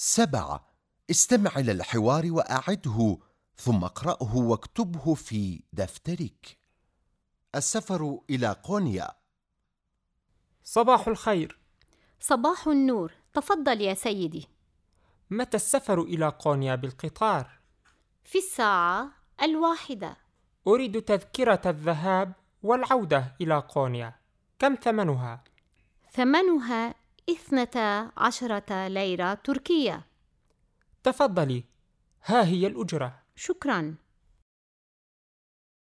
سبعة استمع إلى الحوار وأعده ثم اقرأه واكتبه في دفترك. السفر إلى قونيا. صباح الخير. صباح النور. تفضل يا سيدي. متى السفر إلى قونيا بالقطار؟ في الساعة الواحدة. أريد تذكرة الذهاب والعودة إلى قونيا. كم ثمنها؟ ثمنها اثنتا عشرة ليرة تركية. تفضلي. ها هي الأجرة. شكراً.